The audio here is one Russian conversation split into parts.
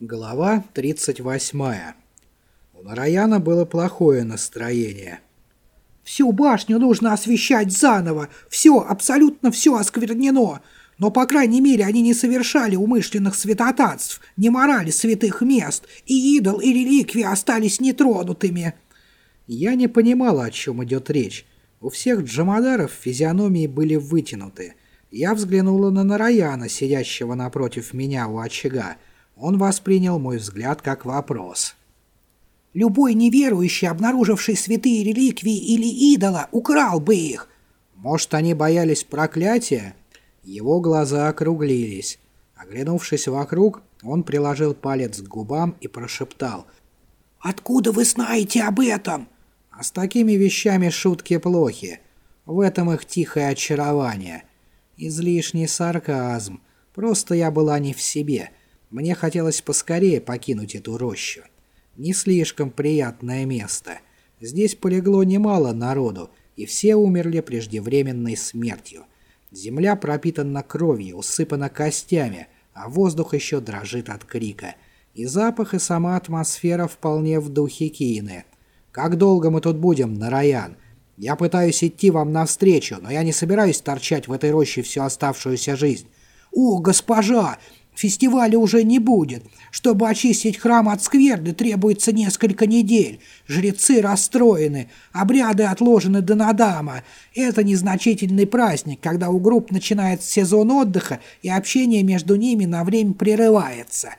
Глава 38. У Нараяна было плохое настроение. «Всю башню нужно освещать заново. Все, абсолютно все осквернено. Но, по крайней мере, они не совершали умышленных святотатств, не морали святых мест, и идол, и реликвии остались нетронутыми». Я не понимала, о чем идет речь. У всех джамадаров физиономии были вытянуты. Я взглянула на Нараяна, сидящего напротив меня у очага. Он воспринял мой взгляд как вопрос. «Любой неверующий, обнаруживший святые реликвии или идола, украл бы их!» «Может, они боялись проклятия?» Его глаза округлились. Оглянувшись вокруг, он приложил палец к губам и прошептал. «Откуда вы знаете об этом?» «А с такими вещами шутки плохи. В этом их тихое очарование. Излишний сарказм. Просто я была не в себе». Мне хотелось поскорее покинуть эту рощу. Не слишком приятное место. Здесь полегло немало народу, и все умерли преждевременной смертью. Земля пропитана кровью, усыпана костями, а воздух еще дрожит от крика. И запах, и сама атмосфера вполне в духе Киины. Как долго мы тут будем, Нараян? Я пытаюсь идти вам навстречу, но я не собираюсь торчать в этой роще всю оставшуюся жизнь. «О, госпожа! Фестиваля уже не будет. Чтобы очистить храм от скверны, требуется несколько недель. Жрецы расстроены, обряды отложены до Надама. Это незначительный праздник, когда у групп начинается сезон отдыха, и общение между ними на время прерывается.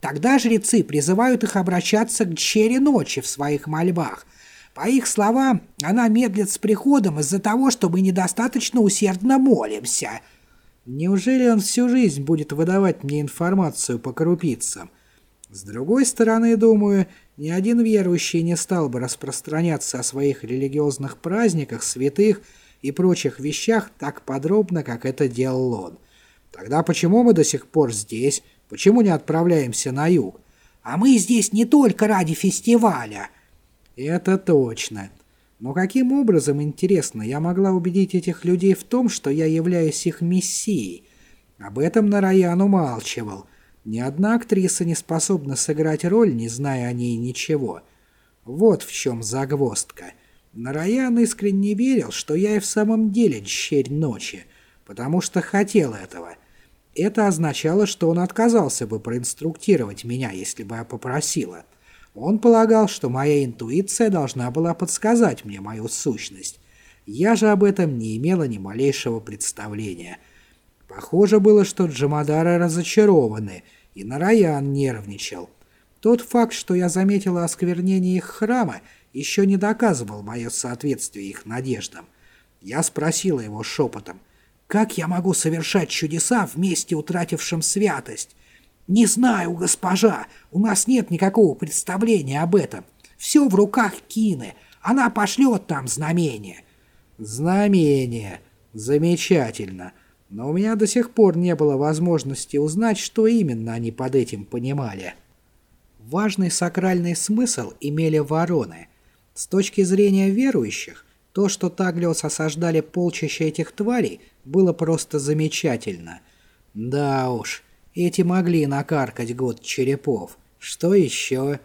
Тогда жрецы призывают их обращаться к чере ночи в своих мольбах. По их словам, она медлит с приходом из-за того, что мы недостаточно усердно молимся». Неужели он всю жизнь будет выдавать мне информацию по крупицам? С другой стороны, думаю, ни один верующий не стал бы распространяться о своих религиозных праздниках, святых и прочих вещах так подробно, как это делал он. Тогда почему мы до сих пор здесь? Почему не отправляемся на юг? А мы здесь не только ради фестиваля. Это точно. Но каким образом, интересно, я могла убедить этих людей в том, что я являюсь их мессией? Об этом Нараян умалчивал. Ни одна актриса не способна сыграть роль, не зная о ней ничего. Вот в чем загвоздка. Нараян искренне верил, что я и в самом деле дщерь ночи, потому что хотел этого. Это означало, что он отказался бы проинструктировать меня, если бы я попросила. Он полагал, что моя интуиция должна была подсказать мне мою сущность. Я же об этом не имела ни малейшего представления. Похоже было, что Джамадары разочарованы, и Нараян нервничал. Тот факт, что я заметила осквернение их храма, еще не доказывал мое соответствие их надеждам. Я спросила его шепотом, «Как я могу совершать чудеса вместе утратившим святость?» «Не знаю, госпожа, у нас нет никакого представления об этом. Все в руках Кины, она пошлет там знамение». «Знамение. Замечательно. Но у меня до сих пор не было возможности узнать, что именно они под этим понимали». Важный сакральный смысл имели вороны. С точки зрения верующих, то, что Таглиос осаждали полчища этих тварей, было просто замечательно. Да уж, эти могли накаркать год черепов. Что еще?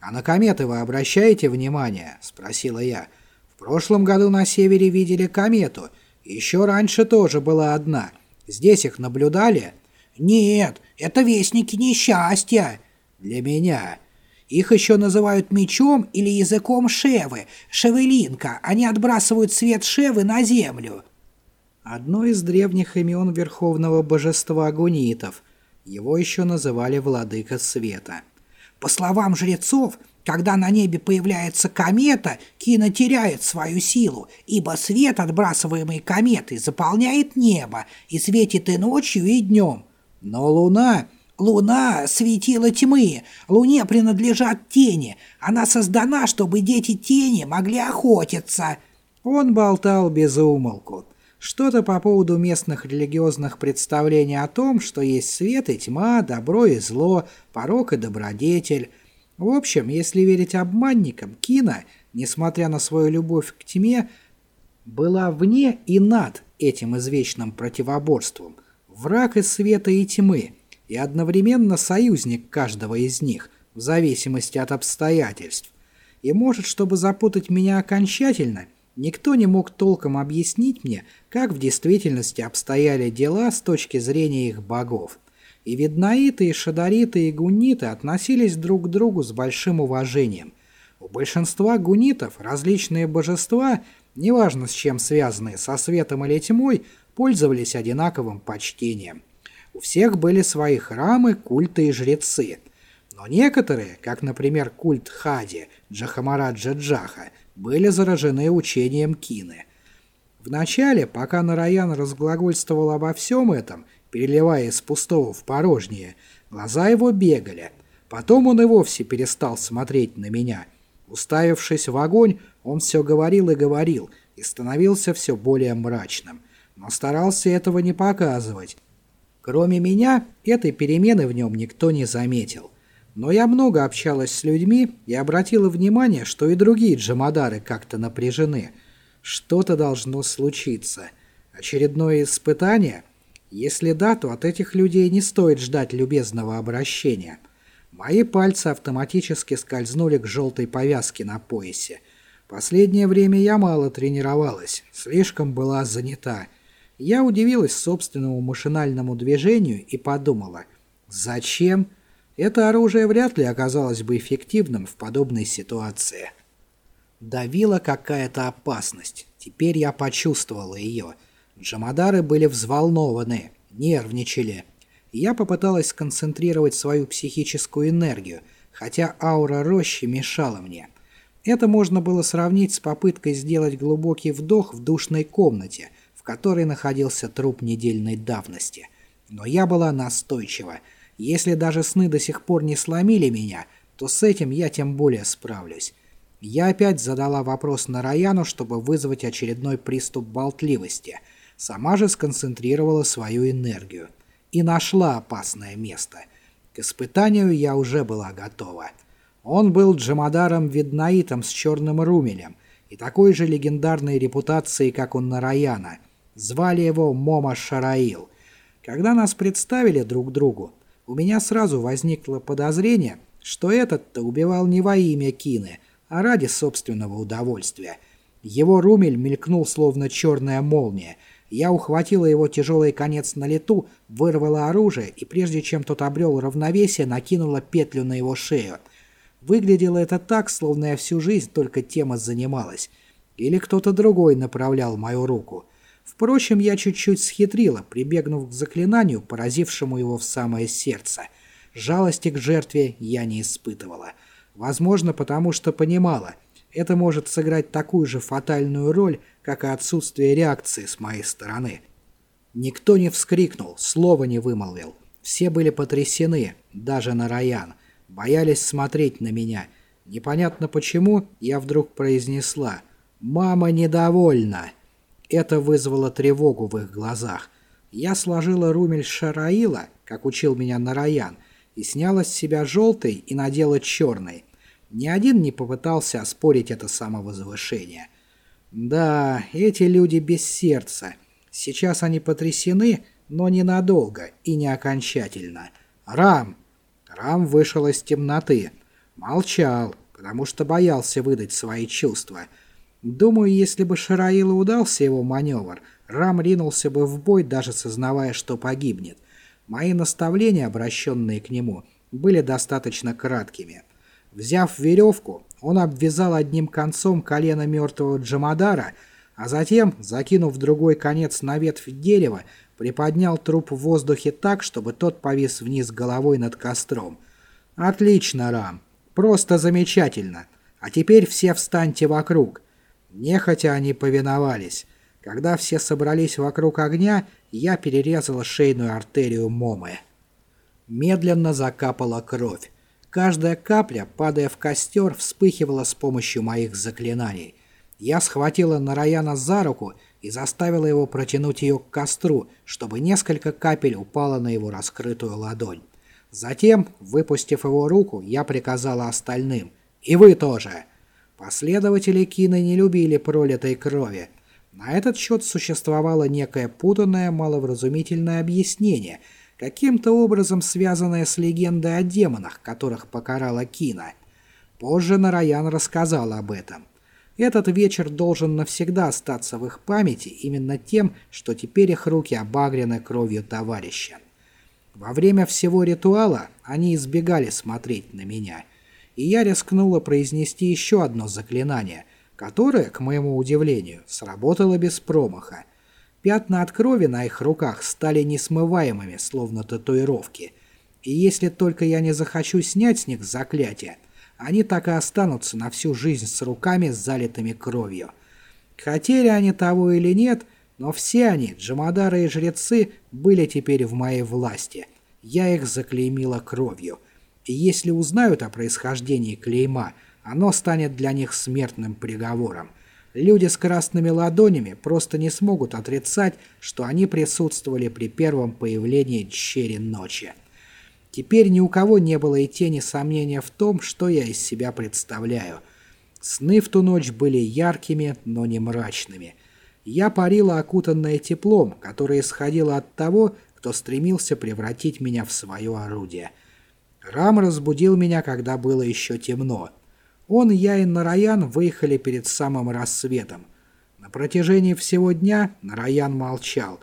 А на кометы вы обращаете внимание? Спросила я. В прошлом году на севере видели комету. Еще раньше тоже была одна. Здесь их наблюдали? Нет, это вестники несчастья. Для меня. Их еще называют мечом или языком Шевы, Шевелинка. Они отбрасывают свет Шевы на землю. Одно из древних имен верховного божества гунитов – его еще называли «Владыка Света». По словам жрецов, когда на небе появляется комета, Кина теряет свою силу, ибо свет, отбрасываемый кометой, заполняет небо и светит и ночью, и днем. Но луна... Луна — светила тьмы, луне принадлежат тени, она создана, чтобы дети тени могли охотиться. Он болтал без умолку. Что-то по поводу местных религиозных представлений о том, что есть свет и тьма, добро и зло, порок и добродетель. В общем, если верить обманникам, Кина, несмотря на свою любовь к тьме, была вне и над этим извечным противоборством. Враг из света и тьмы. и одновременно союзник каждого из них, в зависимости от обстоятельств. И может, чтобы запутать меня окончательно, никто не мог толком объяснить мне, как в действительности обстояли дела с точки зрения их богов. И виднаиты, и шадариты, и гунниты относились друг к другу с большим уважением. У большинства гуннитов различные божества, неважно с чем связанные, со светом или тьмой, пользовались одинаковым почтением. У всех были свои храмы, культы и жрецы. Но некоторые, как, например, культ Хади, Джахамараджа Джаха, были заражены учением Кины. Вначале, пока Нараян разглагольствовал обо всем этом, переливая из пустого в порожнее, глаза его бегали. Потом он и вовсе перестал смотреть на меня. Уставившись в огонь, он все говорил и говорил, и становился все более мрачным но старался этого не показывать. Кроме меня, этой перемены в нем никто не заметил. Но я много общалась с людьми и обратила внимание, что и другие джамадары как-то напряжены. Что-то должно случиться. Очередное испытание? Если да, то от этих людей не стоит ждать любезного обращения. Мои пальцы автоматически скользнули к желтой повязке на поясе. Последнее время я мало тренировалась, слишком была занята. Я удивилась собственному машинальному движению и подумала, зачем? Это оружие вряд ли оказалось бы эффективным в подобной ситуации. Давила какая-то опасность. Теперь я почувствовала ее. Джамадары были взволнованы, нервничали. Я попыталась сконцентрировать свою психическую энергию, хотя аура рощи мешала мне. Это можно было сравнить с попыткой сделать глубокий вдох в душной комнате – в которой находился труп недельной давности. Но я была настойчива. Если даже сны до сих пор не сломили меня, то с этим я тем более справлюсь. Я опять задала вопрос Нараяну, чтобы вызвать очередной приступ болтливости. Сама же сконцентрировала свою энергию. И нашла опасное место. К испытанию я уже была готова. Он был Джамадаром-Виднаитом с черным румелем и такой же легендарной репутацией, как у Нараяна – Звали его Мома Шараил. Когда нас представили друг другу, у меня сразу возникло подозрение, что этот-то убивал не во имя Кины, а ради собственного удовольствия. Его румель мелькнул, словно черная молния. Я ухватила его тяжелый конец на лету, вырвала оружие и, прежде чем тот обрел равновесие, накинула петлю на его шею. Выглядело это так, словно я всю жизнь только тем и занималась. Или кто-то другой направлял мою руку. Впрочем, я чуть-чуть схитрила, прибегнув к заклинанию, поразившему его в самое сердце. Жалости к жертве я не испытывала. Возможно, потому что понимала, это может сыграть такую же фатальную роль, как и отсутствие реакции с моей стороны. Никто не вскрикнул, слова не вымолвил. Все были потрясены, даже Нараян. Боялись смотреть на меня. Непонятно почему, я вдруг произнесла «Мама недовольна». Это вызвало тревогу в их глазах. Я сложила румель Шараила, как учил меня Нараян, и сняла с себя желтый и надела черный. Ни один не попытался оспорить это самовозвышение. Да, эти люди без сердца. Сейчас они потрясены, но ненадолго и не окончательно. Рам! Рам вышел из темноты. Молчал, потому что боялся выдать свои чувства — Думаю, если бы Шараилу удался его маневр, Рам ринулся бы в бой, даже сознавая, что погибнет. Мои наставления, обращенные к нему, были достаточно краткими. Взяв веревку, он обвязал одним концом колено мертвого Джамадара, а затем, закинув другой конец на ветвь дерева, приподнял труп в воздухе так, чтобы тот повис вниз головой над костром. «Отлично, Рам! Просто замечательно! А теперь все встаньте вокруг!» Нехотя они повиновались. Когда все собрались вокруг огня, я перерезала шейную артерию Момы. Медленно закапала кровь. Каждая капля, падая в костер, вспыхивала с помощью моих заклинаний. Я схватила Нараяна за руку и заставила его протянуть ее к костру, чтобы несколько капель упало на его раскрытую ладонь. Затем, выпустив его руку, я приказала остальным «И вы тоже!» Последователи Кины не любили пролитой крови. На этот счет существовало некое путанное, маловразумительное объяснение, каким-то образом связанное с легендой о демонах, которых покарала Кина. Позже Нараян рассказал об этом. Этот вечер должен навсегда остаться в их памяти именно тем, что теперь их руки обагрены кровью товарища. Во время всего ритуала они избегали смотреть на меня, и я рискнула произнести еще одно заклинание, которое, к моему удивлению, сработало без промаха. Пятна от крови на их руках стали несмываемыми, словно татуировки, и если только я не захочу снять с них заклятие, они так и останутся на всю жизнь с руками, залитыми кровью. Хотели они того или нет, но все они, джамадары и жрецы, были теперь в моей власти. Я их заклеймила кровью. И если узнают о происхождении клейма, оно станет для них смертным приговором. Люди с красными ладонями просто не смогут отрицать, что они присутствовали при первом появлении Черри Ночи. Теперь ни у кого не было и тени сомнения в том, что я из себя представляю. Сны в ту ночь были яркими, но не мрачными. Я парила окутанная теплом, которое исходило от того, кто стремился превратить меня в свое орудие. Рам разбудил меня, когда было еще темно. Он, я и Нараян выехали перед самым рассветом. На протяжении всего дня Нараян молчал.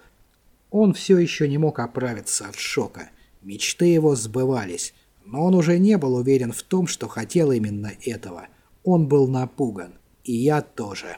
Он все еще не мог оправиться от шока. Мечты его сбывались, но он уже не был уверен в том, что хотел именно этого. Он был напуган. И я тоже.